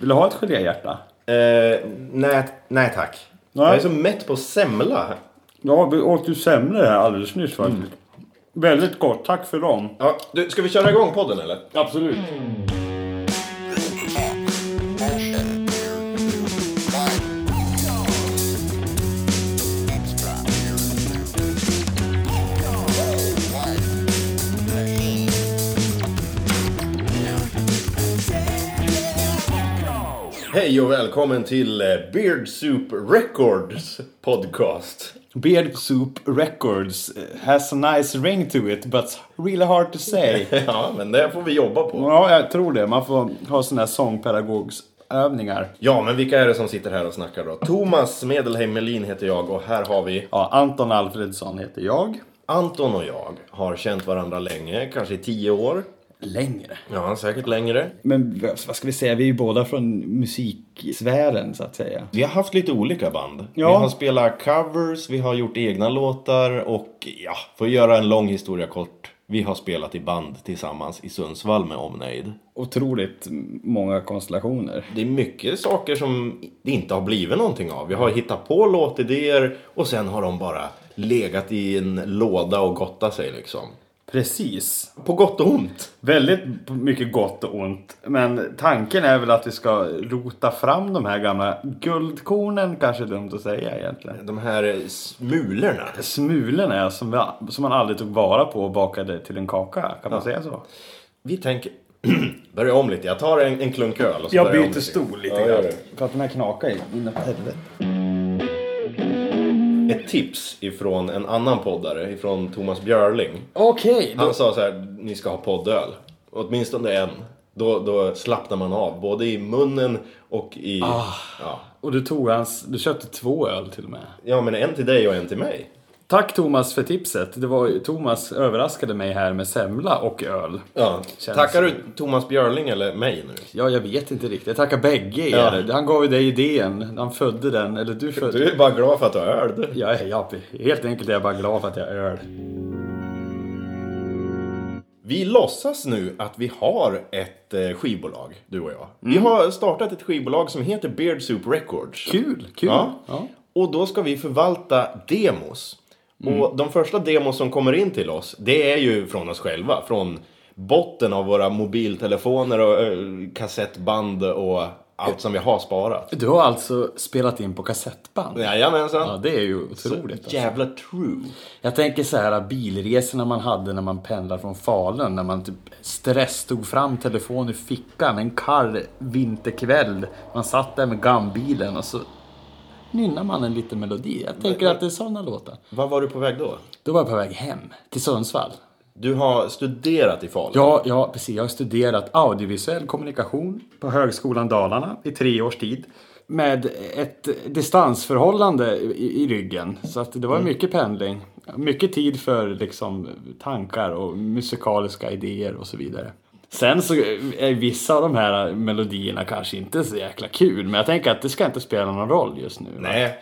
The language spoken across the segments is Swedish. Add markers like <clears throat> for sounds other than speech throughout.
Vill du ha ett geléhjärta? Eh, nej, nej tack. Nej. Jag är så mätt på semla. Ja, vi åt ju semlor här alldeles nyss faktiskt. Väldigt gott, tack för dem. Ja, du, ska vi köra igång podden eller? Absolut. Hej och välkommen till eh, Beard Soup Records podcast. Beard Soup Records eh, has a nice ring to it, but really hard to say. <laughs> Ja, men det får vi jobba på. ja, jag tror det. Man får ha såna här sångpedagogsövningar. Ja, men vilka är det som sitter här och snackar då? Thomas Medelheim Melin heter jag och här har vi Ja, Anton Alfredsson heter jag. Anton och jag har känt varandra länge, kanske i tio år. Längre. Ja, säkert längre. Men vad ska vi säga, vi är ju båda från musiksfären så att säga. Vi har haft lite olika band. Ja. Vi har spelat covers, vi har gjort egna låtar och ja, för att göra en lång historia kort. Vi har spelat i band tillsammans i Sundsvall med omnejd. Otroligt många konstellationer. Det är mycket saker som det inte har blivit någonting av. Vi har hittat på låtidéer och sen har de bara legat i en låda och gottat sig liksom. Precis. På gott och ont. Väldigt mycket gott och ont. Men tanken är väl att vi ska rota fram de här gamla guldkornen, kanske är dumt att säga egentligen. De här smulorna. Smulorna som, vi, som man aldrig tog vara på och bakade till en kaka, kan man säga så? Vi tänker <clears throat> börja om lite. Jag tar en, en klunk öl och så Jag börjar om byter stol lite Ja, grann. För att den här knakar inne på helvete. Ett tips ifrån en annan poddare, ifrån Thomas Björling. Okej, då- Han sa så här, ni ska ha poddöl. Åtminstone en. Då, då slappnar man av, både i munnen och i... Ah. Ja. och du tog hans, du köpte två öl till och med. ja, men en till dig och en till mig. Tack Thomas för tipset. Det var, Thomas överraskade mig här med semla och öl. Ja. Känns- Tackar du Thomas Björling eller mig nu? Ja, jag vet inte riktigt. Jag tackar bägge er. Ja. Han gav ju dig idén. Han födde den. Eller du födde... Du är bara glad för att du har öl. Ja, ja, helt enkelt är jag bara glad för att jag är öl. Vi låtsas nu att vi har ett eh, skivbolag, du och jag. Vi Mm. har startat ett skivbolag som heter Beard Soup Records. Kul, kul. Ja. Ja. Och då ska vi förvalta demos. Mm. Och de första demos som kommer in till oss, det är ju från oss själva. Från botten av våra mobiltelefoner och eh, kassettband och allt som vi har sparat. Du har alltså spelat in på kassettband? Jajamensan. Ja, det är ju otroligt. Alltså. Jävla true. Jag tänker så här bilresorna man hade när man pendlade från Falun. När man typ stress tog fram telefon ur fickan en kall vinterkväll. Man satt där med gambilen och så nynnar man en liten melodi. Jag tänker att det är sådana låtar. Var var du på väg då? Då var jag på väg hem till Sundsvall. Du har studerat i Falun? Ja, ja, precis. Jag har studerat audiovisuell kommunikation på Högskolan Dalarna i tre års tid. Med ett distansförhållande i, i ryggen. Så att det var mycket pendling. Mycket tid för liksom, tankar och musikaliska idéer och så vidare. Sen så är vissa av de här melodierna kanske inte så jäkla kul. Men jag tänker att det ska inte spela någon roll just nu. va? Nej.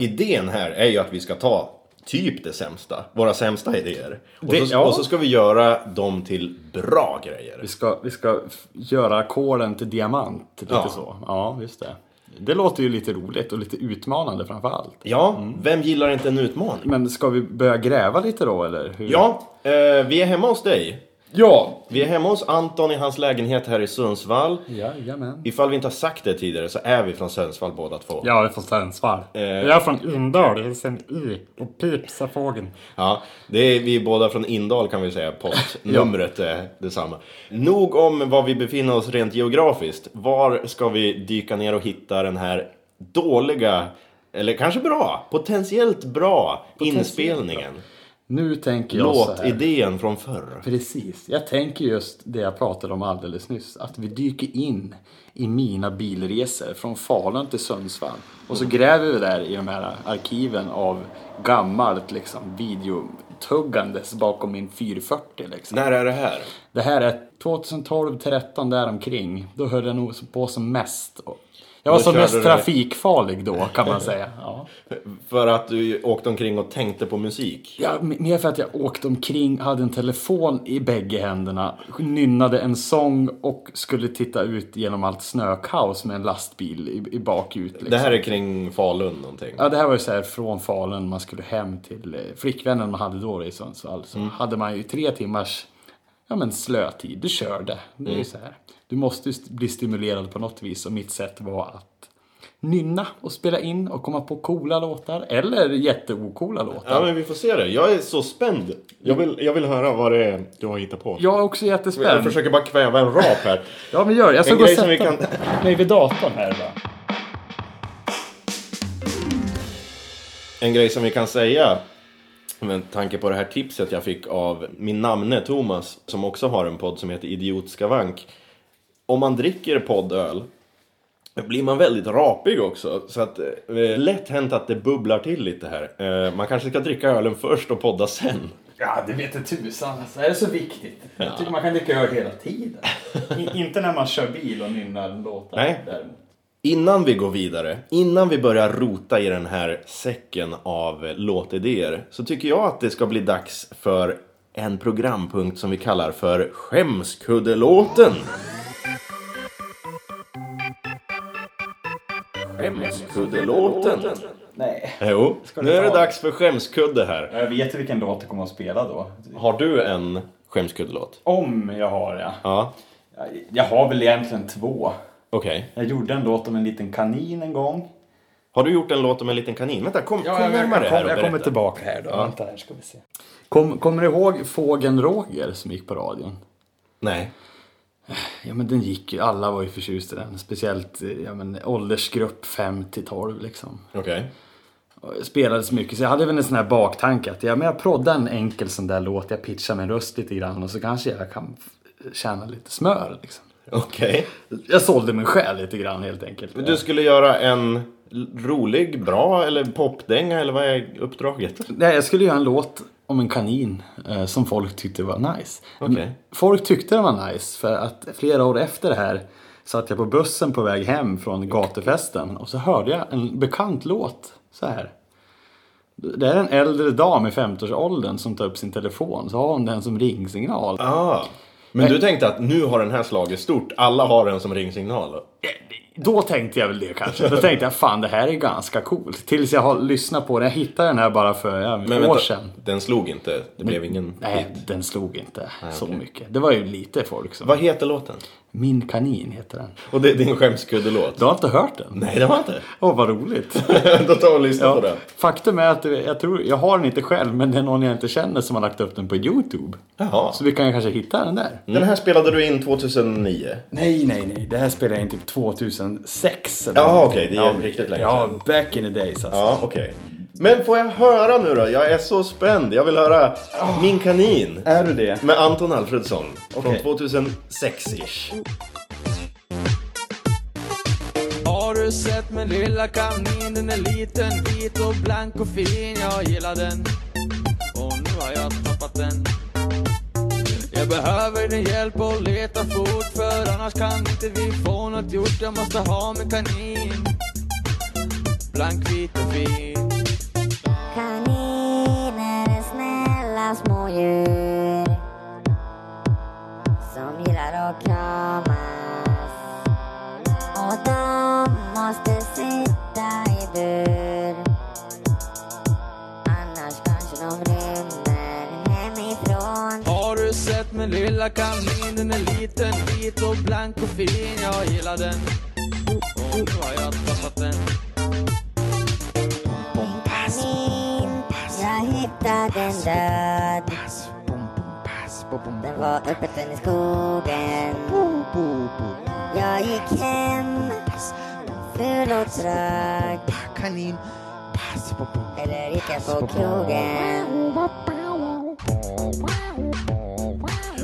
Idén här är ju att vi ska ta typ det sämsta. Våra sämsta idéer. Och, Det- så, ja. och så ska vi göra dem till bra grejer. Vi ska, vi ska göra ackorden till diamant. Lite Ja. så. Ja, just det. Det låter ju lite roligt och lite utmanande framför allt. Ja, vem gillar inte en utmaning? Men ska vi börja gräva lite då eller? Hur? Ja, eh, vi är hemma hos dig. Ja! Vi är hemma hos Anton i hans lägenhet här i Sundsvall. Jajamän. Ifall vi inte har sagt det tidigare så är vi från Sundsvall båda två. Jag är från Sundsvall. Eh. Jag är från Indal, hälsen I och pipsa fågeln. Ja, det är vi båda från Indal kan vi säga. Postnumret <laughs> är detsamma. Nog om var vi befinner oss rent geografiskt. Var ska vi dyka ner och hitta den här dåliga, eller kanske bra, potentiellt bra inspelningen? Nu tänker jag så här. Låtidén från förr. Precis. Jag tänker just det jag pratade om alldeles nyss. Att vi dyker in i mina bilresor från Falun till Sundsvall. Och så gräver vi där i de här arkiven av gammalt liksom videotuggandes bakom min 440 liksom. När är det här? Det här är 2012, 13 där omkring. Då höll jag nog på som mest. Jag var som mest trafikfarlig då kan man säga. <laughs> Ja. För att du åkte omkring och tänkte på musik. Ja, mer för att jag åkte omkring, hade en telefon i bägge händerna, nynnade en sång och skulle titta ut genom allt snökaos med en lastbil i, i bakut. Liksom. Det här är kring Falun någonting. Ja, det här var ju så här från Falun, man skulle hem till eh, flickvännen man hade då i Sundsvall. Så hade man ju tre timmars ja, men slötid. Du körde. Det är ju så här. Du måste ju bli stimulerad på något vis och mitt sätt var att nynna och spela in och komma på coola låtar eller jätteocoola låtar. Ja, men vi får se det. Jag är så spänd. Jag vill, jag vill höra vad det är du har hittat på. Jag är också Jag jättespänd. försöker bara kväva en rap här. <laughs> Ja, men gör det. Jag ska En gå och sätta vi kan- mig vid datorn här bara. En grej som vi kan säga med tanke på det här tipset jag fick av min namne Thomas som också har en podd som heter Idiotskavank. Om man dricker poddöl blir man väldigt rapig också. Så att eh, lätt hänt att det bubblar till lite här. Eh, man kanske ska dricka ölen först och podda sen. Ja, det vet tusan. Alltså, är det så viktigt? Jag tycker man kan dricka öl hela tiden. I, inte när man kör bil och nynnar låtar. Nej. däremot. Innan vi går vidare, innan vi börjar rota i den här säcken av låtidéer så tycker jag att det ska bli dags för en programpunkt som vi kallar för Skämskuddelåten. Skämskuddelåten. Nej. Jo, nu är det dags för skämskudde här. Jag vet vilken låt du kommer att spela då. Har du en skämskuddelåt? Om jag har ja. Ja, Jag- har väl egentligen två. okej. Jag gjorde en låt om en liten kanin en gång. Har du gjort en låt om en liten kanin? Vänta, kom, kom jag, närmare här och jag kommer berätta. tillbaka här då. Vänta här ska vi se. Kom, kommer du ihåg fågeln Roger som gick på radion? Nej. Ja men den gick ju, alla var ju förtjusta i den. Speciellt eh, ja, men, åldersgrupp 5 till 12 liksom. Okej. Och jag spelade så mycket så jag hade väl en sån här baktanke att ja, men jag proddar en enkel sån där låt, jag pitchar min röst lite grann och så kanske jag kan f- tjäna lite smör liksom. Okej. Jag sålde min själ lite grann helt enkelt. Du skulle göra en rolig, bra eller popdänga eller vad är uppdraget? Nej, jag skulle göra en låt om en kanin eh, som folk tyckte var nice. Okej. Folk tyckte den var nice för att flera år efter det här satt jag på bussen på väg hem från gatufesten och så hörde jag en bekant låt så här. Det är en äldre dam i 50-årsåldern som tar upp sin telefon så har hon den som ringsignal. Ah. Men du tänkte att nu har den här slagit stort, alla har den som ringsignal? Då? Tänkte jag väl det kanske. Då tänkte jag fan det här är ganska coolt. Tills jag har lyssnat på den. Jag hittade den här bara för ja, Men år vänta, sedan. den slog inte? Det blev ingen Nej, hit. den slog inte så okej. mycket. Det var ju lite folk som... Vad heter låten? Min kanin heter den. Och det är din skämskuddelåt? Du har inte hört den? Nej, det var inte. Åh, vad roligt. <laughs> Då tar vi och lyssnar på Ja, den. faktum är att jag tror, jag har den inte själv, men det är någon jag inte känner som har lagt upp den på YouTube. Jaha. Så vi kan kanske hitta den där. Den här spelade du in 2009? Nej, nej, nej. Det här spelade jag in typ 2006. eller Jaha, okej, det är riktigt länge Ja, sedan. back in the days alltså. Ja, okej. Men får jag höra nu då? Jag är så spänd. Jag vill höra Min kanin. Är du det? Med Anton Alfredsson. Okej. Från 2006-ish. Har du sett min lilla kanin? Den är liten, vit och blank och fin. Jag gillar den. Och nu har jag tappat den. Jag behöver din hjälp och leta fort för annars kan inte vi få något gjort. Jag måste ha min kanin. Blank, vit och fin. Kaniner är snälla små djur som gillar att kramas och de måste sitta i bur annars kanske de rymmer hemifrån Har du sett min lilla kanin? Den är liten, vit och blank och fin. Jag gillar den. Oh, oh, och nu har jag tappat den. Hittade den död Den var öppen i skogen Jag gick hem Ful och trög kanin. Eller gick jag på krogen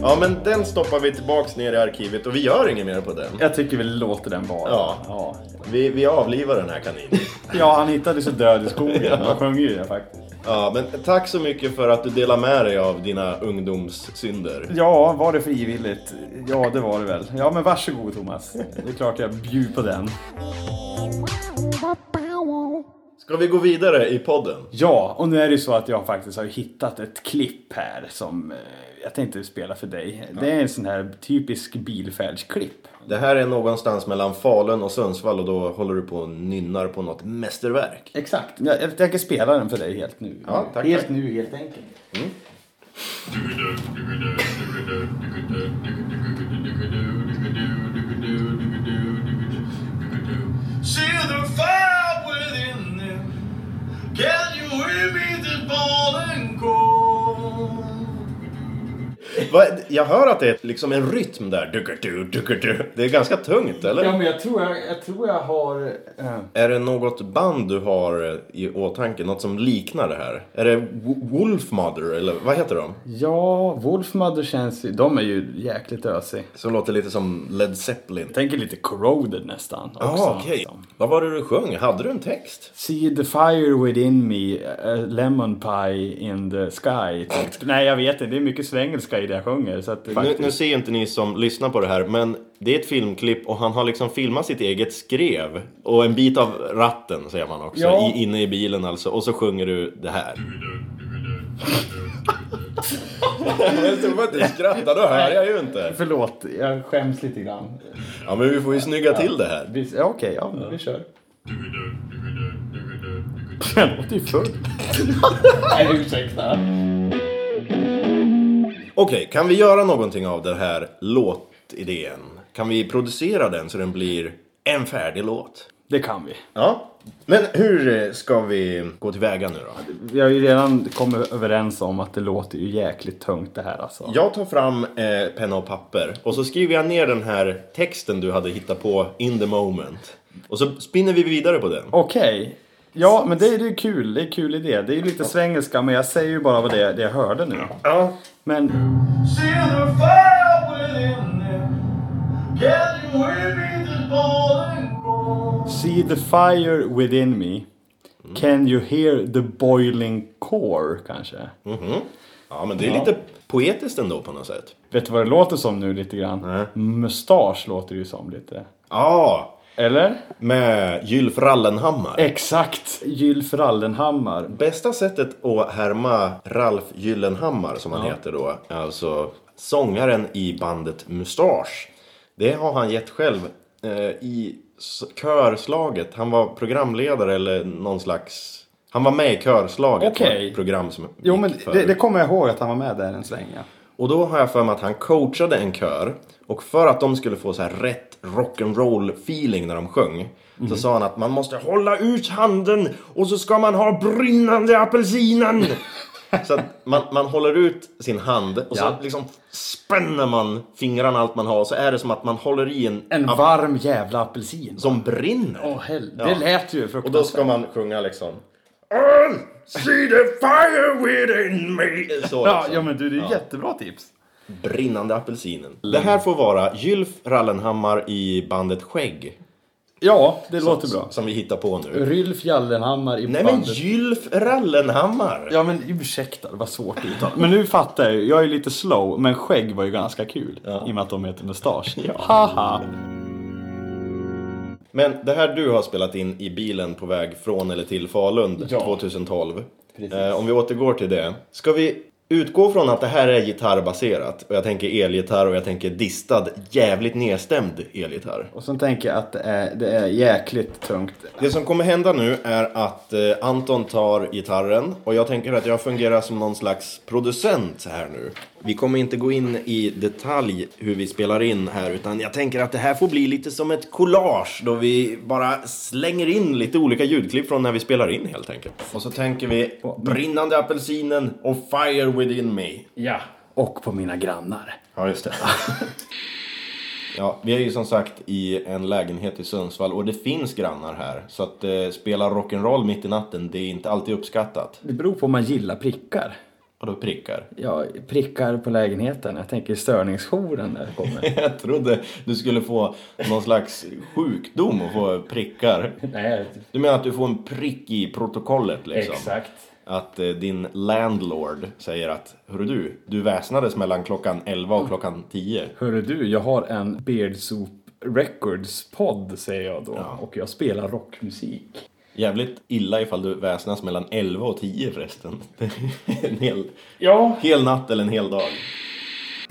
Ja, men den stoppar vi tillbaks ner i arkivet och vi gör inget mer på den. Jag tycker vi låter den vara. Ja. ja. Vi, vi avlivar den här kaninen. Ja, han hittade sig död i skogen. <laughs> Ja. Han sjöng ju det faktiskt. Ja, men tack så mycket för att du delar med dig av dina ungdomssynder. Ja, var det frivilligt? Ja, det var det väl. Ja, men varsågod Thomas. Det är klart jag bjuder på den. <laughs> Ska vi gå vidare i podden? Ja, och nu är det ju så att jag faktiskt har hittat ett klipp här som eh, jag tänkte spela för dig. Det är en sån här typisk bilfärdsklipp. Det här är någonstans mellan Falun och Sundsvall och då håller du på och nynnar på något mästerverk. Exakt. Jag, jag tänker spela den för dig helt nu. Ja, tack, helt tack. nu, helt enkelt. See the fire. Can you hear me this morning Jag hör att det är liksom en rytm där. Det är ganska tungt, eller? Ja, men jag tror jag, jag, tror jag har... eh, Är det något band du har i åtanke? Något som liknar det här? Är det Wo- Wolfmother, eller vad heter de? ja, Wolfmother känns ju... De är ju jäkligt ösig. Som låter lite som Led Zeppelin. Jag tänker lite corroded nästan. Ja, ah, okej. Vad var det du sjöng? Hade du en text? See the fire within me, a lemon pie in the sky. typ. Nej, jag vet inte. Det är mycket svengelska i det jag sjunger. Så att, Nu, nu ser inte ni som lyssnar på det här, men det är ett filmklipp och han har liksom filmat sitt eget skrev. Och en bit av ratten, säger man också, Ja. i, inne i bilen alltså. Och så sjunger du det här. Jag tror att du skrattar, då hör jag ju inte. Förlåt, jag skäms lite grann. Ja, men vi får ju snygga till det här. Vi- Ja, Okej, ja, men vi kör. Jag låter ju full. Nej, ursäkta. Okej, kan vi göra någonting av den här låtidén? Kan vi producera den så den blir en färdig låt? Det kan vi. Ja. Men hur ska vi gå tillväga nu då? Vi har ju redan kommit överens om att det låter ju jäkligt tungt det här alltså. Jag tar fram eh, penna och papper och så skriver jag ner den här texten du hade hittat på in the moment. Och så spinner vi vidare på den. Okej. Ja, men det är ju kul. Det är en kul idé. Det är ju lite svengelska, men jag säger ju bara vad det det jag hörde nu. Ja. Men See the fire within them. Can you hear me this morning call? See the fire within me. Can you hear the boiling core, kanske? ja, men det är lite poetiskt ändå på något sätt. Vet du vad det låter som nu lite grann? Mustasch låter det ju som lite. Ja, Eller? med Gylf Rallenhammar. Exakt! Gylf Rallenhammar. Bästa sättet att härma Ralf Gyllenhammar, som han heter då, alltså sångaren i bandet Mustasch. Det har han gett själv eh, i körslaget. Han var programledare eller någon slags... Han var med i körslaget. Okej. Program som Jo, men för- det, det kommer jag ihåg att han var med där en sväng, ja. Och då har jag för mig att han coachade en kör. Och för att de skulle få så här rätt rock'n'roll feeling när de sjöng. Så sa han att man måste hålla ut handen och så ska man ha brinnande apelsinen. så att man, man håller ut sin hand och Ja. så liksom spänner man fingrarna allt man har. Så är det som att man håller i en, En varm jävla apelsin. som brinner. Åh, hell... Ja. Det lät ju Och fruktansvärt. då ska man sjunga liksom All see the fire within me. Så Ja, liksom. ja, men du, det är jättebra tips. Brinnande apelsinen. Det här får vara Gylf Rallenhammar i bandet Skägg. Ja, det låter bra. Som vi hittar på nu. Rylf Jallenhammar i Nej men bandet. Gylf Rallenhammar! Ja men ursäkta, det var svårt att uttala. Men nu fattar jag ju. Jag är lite slow, men skägg var ju ganska kul. I och med att de heter mustasch. Haha! Men det här du har spelat in i bilen på väg från eller till Falun Ja. 2012. Precis. Eh, om vi återgår till det. Ska vi utgå från att det här är gitarrbaserat? Och jag tänker elgitarr och jag tänker distad, jävligt nedstämd elgitarr. Och sen tänker jag att det är, det är jäkligt tungt. Det som kommer hända nu är att eh, Anton tar gitarren och jag tänker att jag fungerar som någon slags producent här nu. Vi kommer inte gå in i detalj hur vi spelar in här utan jag tänker att det här får bli lite som ett collage då vi bara slänger in lite olika ljudklipp från när vi spelar in helt enkelt. Och så tänker vi brinnande apelsinen och fire within me. Ja. Och på mina grannar. Ja, just det. <laughs> Ja, vi är ju som sagt i en lägenhet i Sundsvall och det finns grannar här. Så att eh, spela rock'n'roll mitt i natten, det är inte alltid uppskattat. Det beror på om man gillar prickar. Och då prickar. Ja, prickar på lägenheten. Jag tänker störningsjouren där kommer. <laughs> Jag trodde du skulle få någon slags sjukdom och få prickar. Nej, Du menar att du får en prick i protokollet liksom? exakt. att eh, din landlord säger att Hörru du, du väsnades mellan klockan 11 och klockan 10. Hörru du, jag har en Beard Soup Records-podd säger jag då. Och jag spelar rockmusik. Jävligt illa ifall du väsnas mellan 11 och 10 förresten. <laughs> en hel, Ja. hel natt eller en hel dag.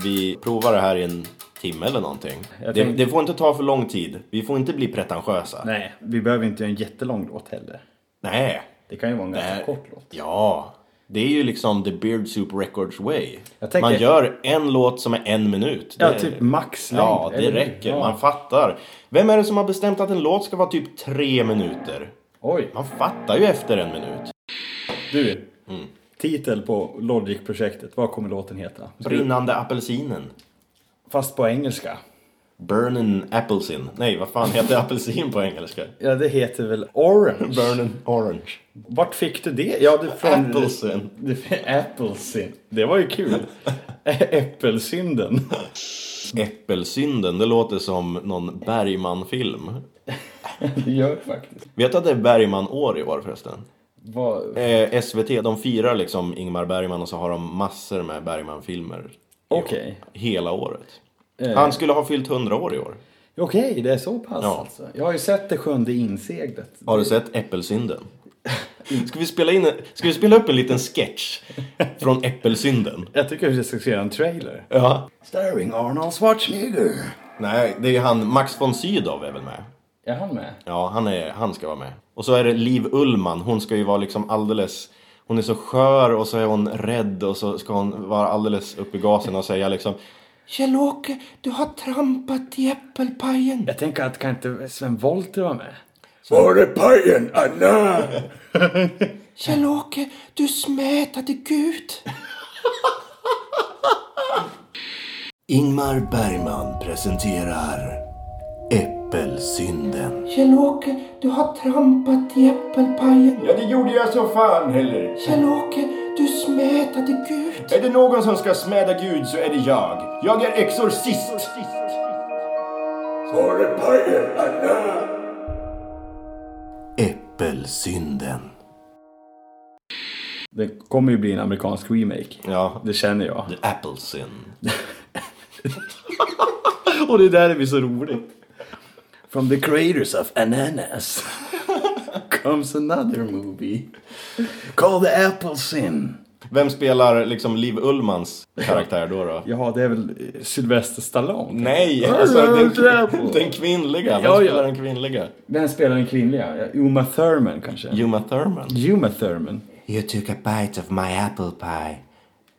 Vi provar det här i en timme eller någonting. Jag Det, får inte ta för lång tid. Vi får inte bli pretentiösa. Nej, vi behöver inte göra en jättelång låt heller. Nej. Det kan ju vara en ganska Nej. kort låt. Ja. Det är ju liksom the Beard Soup Records way. Tänker- Man gör en låt som är en minut. Ja, Det- typ maxlängd. Ja, det eller räcker. Ja. Man fattar. Vem är det som har bestämt att en låt ska vara typ tre minuter? Oj, Man fattar ju efter en minut. du. Mm. Titel på Logic-projektet, vad kommer låten heta? Brinnande apelsinen. Fast på engelska. Burnin' applesin. Nej, vad fan heter <laughs> apelsin på engelska? Ja, det heter väl Orange? Burnin' orange. Vart fick du det? Ja, det från... Applesin. <laughs> Det, Applesin. Det var ju kul. <laughs> Äppelsynden. Äppelsynden, det låter som någon Bergman-film. <laughs> Det gör det faktiskt. Vet du att det är Bergman-år i år förresten? Vad... Eh, SVT, de firar liksom Ingmar Bergman och så har de massor med Bergman-filmer. Okej. år. Hela året. Eh. Han skulle ha fyllt 100 år i år. Okej, det är så pass Ja. alltså. Jag har ju sett det sjunde inseglet. Har du sett Äppelsynden? Ska vi spela, in, ska vi spela upp en liten sketch från Äppelsynden? Jag tycker vi ska se en trailer. Ja. Starring Arnold Schwarzenegger. Nej, det är han, Max von Sydow är väl med? Är han med? Ja, han, är, han ska vara med. Och så är det Liv Ullman, hon ska ju vara liksom alldeles... Hon är så skör och så är hon rädd och så ska hon vara alldeles uppe i gasen och säga liksom Kjell-Åke, du har trampat i äppelpajen. Jag tänker att kan inte Sven Wollter vara med? Var är pajen, Anna? <laughs> Kjell-Åke, du smätade Gud. <laughs> Ingmar Bergman presenterar Äppelsynden. Kjell-Åke, du har trampat i äppelpajen. Ja, det gjorde jag så fan heller. Kjell-Åke, du smätade Gud. Är det någon som ska smäda Gud så är det jag. Jag är exorcist. Var är pajen, Anna? Äppelsynden. Det kommer ju bli en amerikansk remake. Ja, Det känner jag. The Apple Sin. <laughs> Och det där är så roligt. From the creators of Ananas comes another movie called The Apple Sin. Vem spelar liksom Liv Ullmans karaktär då? då? Ja, det är väl eh, Sylvester Stallone? Nej, alltså den, den kvinnliga. Vem Ja, ja. spelar den kvinnliga? Vem spelar den kvinnliga? Uma Thurman kanske? Uma Thurman. Uma Thurman. You took a bite of my apple pie.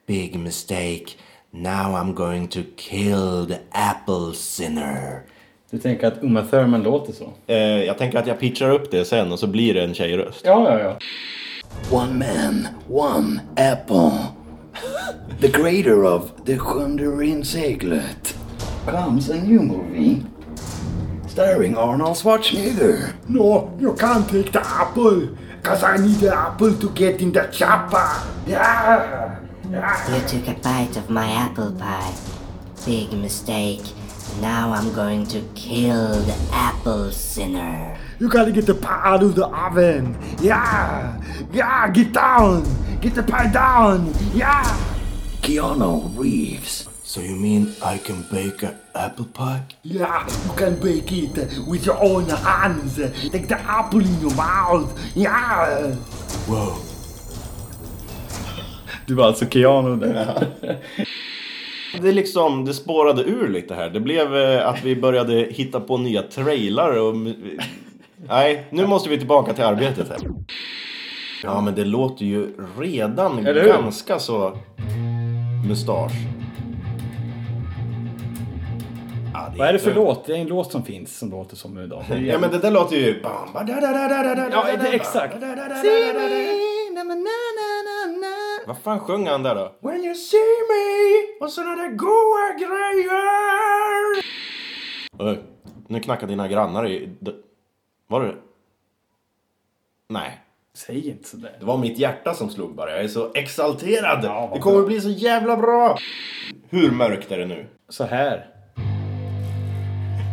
Big mistake. Now I'm going to kill the apple sinner. Du tänker att Uma Thurman låter så? Eh, jag tänker att jag pitchar upp det sen och så blir det en tjejröst. Ja, ja, ja. One man, one apple. The creator of The Sjunde Inseglet comes a new movie starring Arnold Schwarzenegger. No, you can't take the apple. Cause I need the apple to get in the chopper. Yeah. You took a bite of my apple pie. Big mistake. Now I'm going to kill the apple sinner. You gotta get the pie out of the oven. Yeah. Yeah, get down. Get the pie down. Yeah. Keanu Reeves. So you mean I can bake an apple pie? Yeah, you can bake it with your own hands. Take the apple in your mouth. Yeah. Whoa. Du var alltså Keanu där. <laughs> Det liksom, det spårade ur lite här. Det blev eh, att vi började hitta på nya trailrar och... Nej, nu måste vi tillbaka till arbetet här. Ja, men det låter ju redan ganska så mustasch. Ja, Vad är det för låt? Det är en låt som finns som låter som idag. Det Ja, men det där låter ju... Ja, det är exakt. Vad fan sjöng han där då? When you see me och såna där goa grejer. Oj, nu knackar dina grannar i... Var det... Nej. Säg inte sådär. Det var mitt hjärta som slog bara. Jag är så exalterad. Ja, det kommer bra. bli så jävla bra. Hur mörkt är det nu? Så här.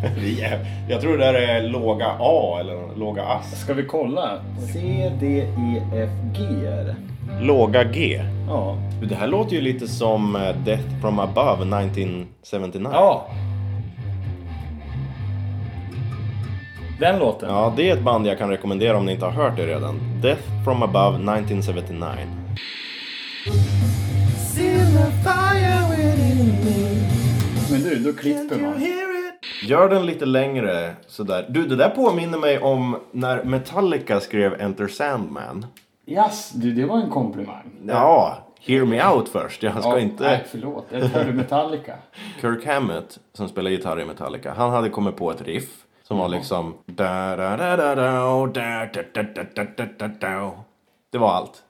<laughs> Jag tror det där är låga A eller låga ass. Ska vi kolla? C, D, E, F, G är det. Låga G. Ja. Det här låter ju lite som eh, Death from above 1979. Ja. Den låten. Ja, det är ett band jag kan rekommendera om ni inte har hört det redan. Death from above 1979. Men du, då klipper man. Gör den lite längre sådär. Du, det där påminner mig om när Metallica skrev Enter Sandman. Yes, du, det var en komplimang. Ja, hear me out först. Jag ska ja, inte... Nej, förlåt. Jag hörde Metallica. Kirk Hammett, som spelar gitarr i Metallica, han hade kommit på ett riff som var liksom... Det var allt.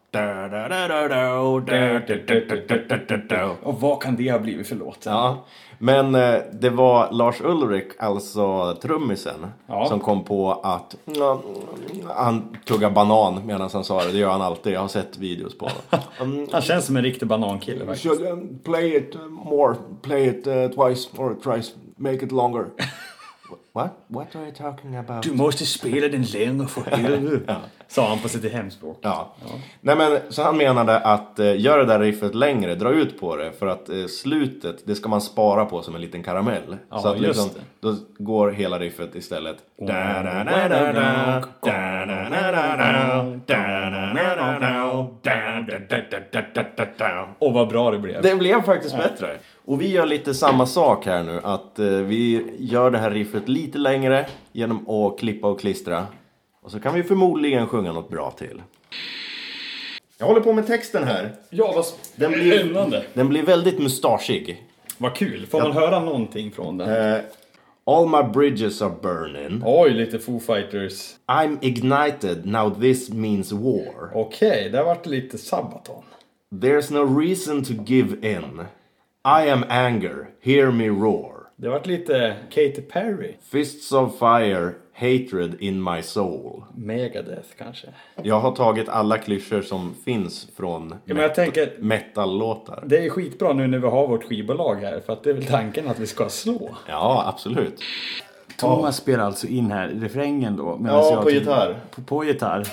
Och vad kan det ha blivit för låt? Ja, men eh, det var Lars Ulrik, alltså trummisen, ja. som kom på att han tuggar banan medan han sa det. Det gör han alltid. Jag har sett videos på honom. han känns som en riktig banankille faktiskt. Play it more, play it uh, twice or thrice, make it longer. What? What are you talking about? Du måste spela den längre för helvete. ja. Sa han på sitt hemspråk. Ja. ja. Nej men så han menade att eh, gör det där riffet längre, dra ut på det. För att eh, slutet, det ska man spara på som en liten karamell. Ja, så att just liksom, det. då går hela riffet istället. Och vad bra det blev. Det blev faktiskt bättre. Och vi gör lite samma sak här nu. Att eh, vi gör det här riffet lite längre genom att klippa och klistra. Och så kan vi förmodligen sjunga något bra till. Jag håller på med texten här. Ja, vad Den blir, spännande. den blir väldigt mustaschig. Vad kul. Får man höra någonting från den? Eh, All my bridges are burning. Oj, lite Foo Fighters. I'm ignited, now this means war. Okej, det har varit lite Sabaton. There's no reason to give in. I am anger, hear me roar. Det har varit lite Katy Perry. Fists of fire, hatred in my soul. Megadeth kanske. Jag har tagit alla klyschor som finns från Ja, men jag tänker, metal-låtar. det är skitbra nu när vi har vårt skivbolag här. För att det är väl tanken att vi ska slå. Ja, absolut. Thomas spelar alltså in här refrängen då. Ja, på gitarr. På, på gitarr.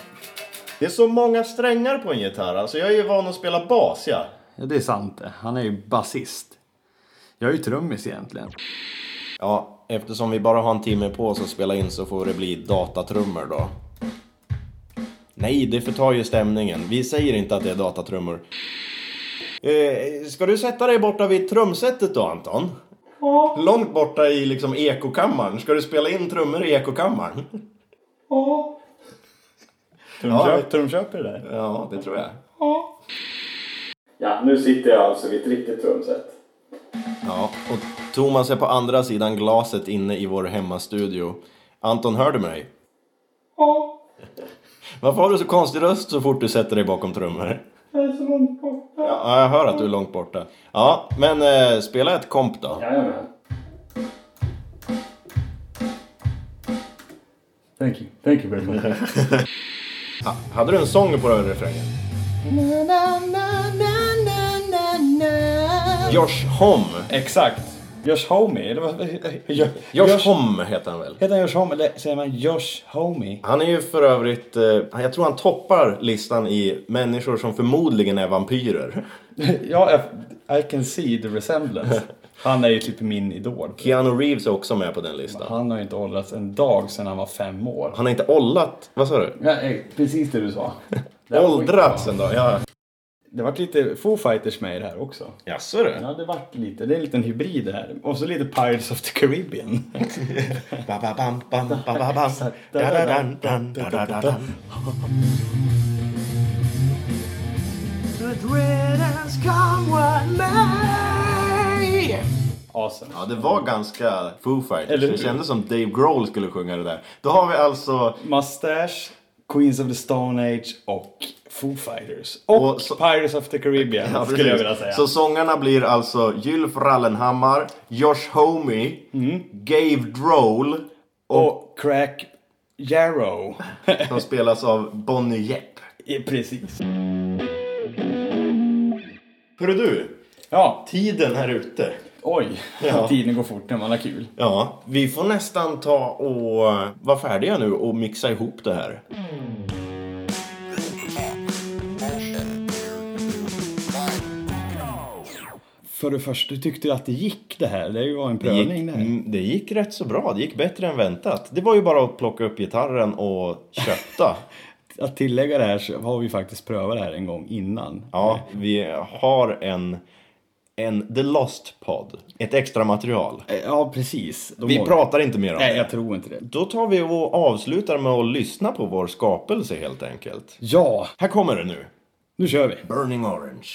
Det är så många strängar på en gitarr. Alltså jag är ju van att spela bas, ja. Ja, det är sant det. Han är ju basist. Jag är ju trummis egentligen. Ja, eftersom vi bara har en timme på oss att spela in så får det bli datatrummor då. Nej, det förtar ju stämningen. Vi säger inte att det är datatrummor. Eh, ska du sätta dig borta vid trumsetet då, Anton? Ja. Långt borta i liksom ekokammaren. Ska du spela in trummor i ekokammaren? Trumköp, trumköper det där? Ja, det tror jag. Ja, nu sitter jag alltså vid ett riktigt trumset. Ja, och Thomas är på andra sidan glaset inne i vår hemmastudio. Anton, hör du mig? Ja. Varför har du så konstig röst så fort du sätter dig bakom trummor? Jag är så långt borta. Ja, jag hör att du är långt borta. Ja, men eh, spela ett komp då. Jajamän. Thank you. Thank you very much. <laughs> Ja, hade du en sång på den refrängen? Josh Homme. Exakt. Josh Homme. Eller vad? Josh, Josh Homme heter han väl? Heter han Josh Homme eller säger man Josh Homie? Han är ju för övrigt, eh, jag tror han toppar listan i människor som förmodligen är vampyrer. <laughs> ja, I- can see the resemblance. <laughs> Han är ju typ min idol. Keanu Reeves är också med på den listan. Han har ju inte åldrats en dag sedan han var fem år. Han har inte ollat, vad sa du? Ja, eh, precis det du sa. <laughs> Åldrats en dag, ja. Det vart lite Foo Fighters med i det här också. Jaså du? Ja, det vart lite. Det är en liten hybrid det här. Och så lite Pirates of the Caribbean. <laughs> Ba-ba-bam. Da-da-dan. Awesome. Ja, det var ganska Foo Fighters. Eller Det kändes som Dave Grohl skulle sjunga det där. Då har vi alltså... Mustache, Queens of the Stone Age och Foo Fighters. Och, Och så- Pirates of the Caribbean Ja, skulle jag vilja säga. Så sångarna blir alltså Gylf Rallenhammar, Josh Homme, Gave Droll och och Crack Yarrow. <laughs> som spelas av Bonnie Jepp. Ja, Precis. Hörru du, Ja, tiden här ute. Oj, <laughs> ja. tiden går fort när man har kul. Ja, vi får nästan ta och eh, vara färdiga nu och mixa ihop det här. För det första, tyckte du att det gick det här? Det var en prövning det gick, det, mm, det gick rätt så bra, det gick bättre än väntat. Det var ju bara att plocka upp gitarren och kötta. <laughs> att tillägga det här så har vi faktiskt prövat det här en gång innan. Ja, vi har en en The Lost Pod. Ett extra material. Eh, Ja, precis. De Vi pratar inte mer om Nej, det. jag tror inte det. Då tar vi och avslutar med att lyssna på vår skapelse helt enkelt. Ja, Här kommer det nu. nu kör vi. Burning orange.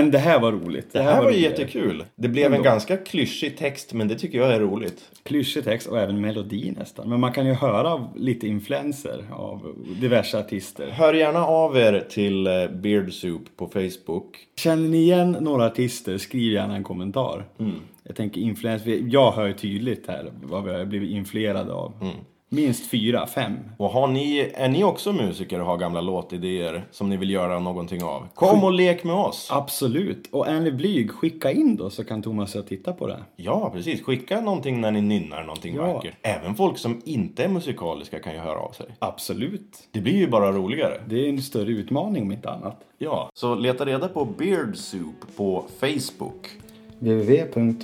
Men det här var roligt. Det här var roligt. jättekul. Det blev en Ändå. ganska klyschig text, men det tycker jag är roligt. Klyschig text och även melodi nästan. Men man kan ju höra lite influenser av diverse artister. Hör gärna av er till eh, Beard Soup på Facebook. Känner ni igen några artister, skriv gärna en kommentar. Jag tänker influenser, jag hör ju tydligt här vad vi har blivit influerade av. Minst fyra, fem. Och har ni, är ni också musiker och har gamla låtidéer som ni vill göra någonting av? Kom och lek med oss! Absolut. Och är ni blyg, skicka in då så kan Thomas och jag titta på det. Ja, precis. Skicka någonting när ni nynnar någonting Ja. vackert. Även folk som inte är musikaliska kan ju höra av sig. Absolut. Det blir ju bara roligare. Det är en större utmaning om inte annat. Ja, så leta reda på Beard Soup på Facebook. www.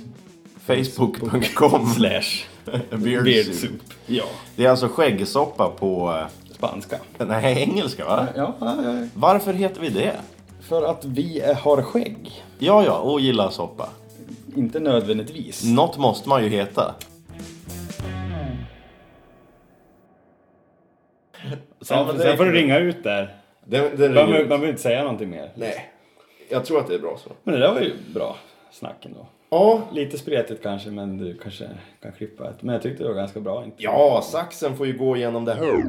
<laughs> Beard, Beard Soup. Soup. Ja. Det är alltså skäggsoppa på... Spanska. eh, Nej, engelska va? Ja, ja, ja. Varför heter vi det? För att vi har skägg. Ja, ja, och gillar soppa. Inte nödvändigtvis. Något måste man ju heta. Sen, Ja, sen får du ringa ut där. Den, den Man behöver, man behöver inte säga någonting mer. Nej, jag tror att det är bra så. Men det där var ju bra snack ändå. Ja, Lite spretigt kanske, men du kanske kan klippa ett. Men jag tyckte det var ganska bra. Inte? ja, saxen får ju gå igenom det här.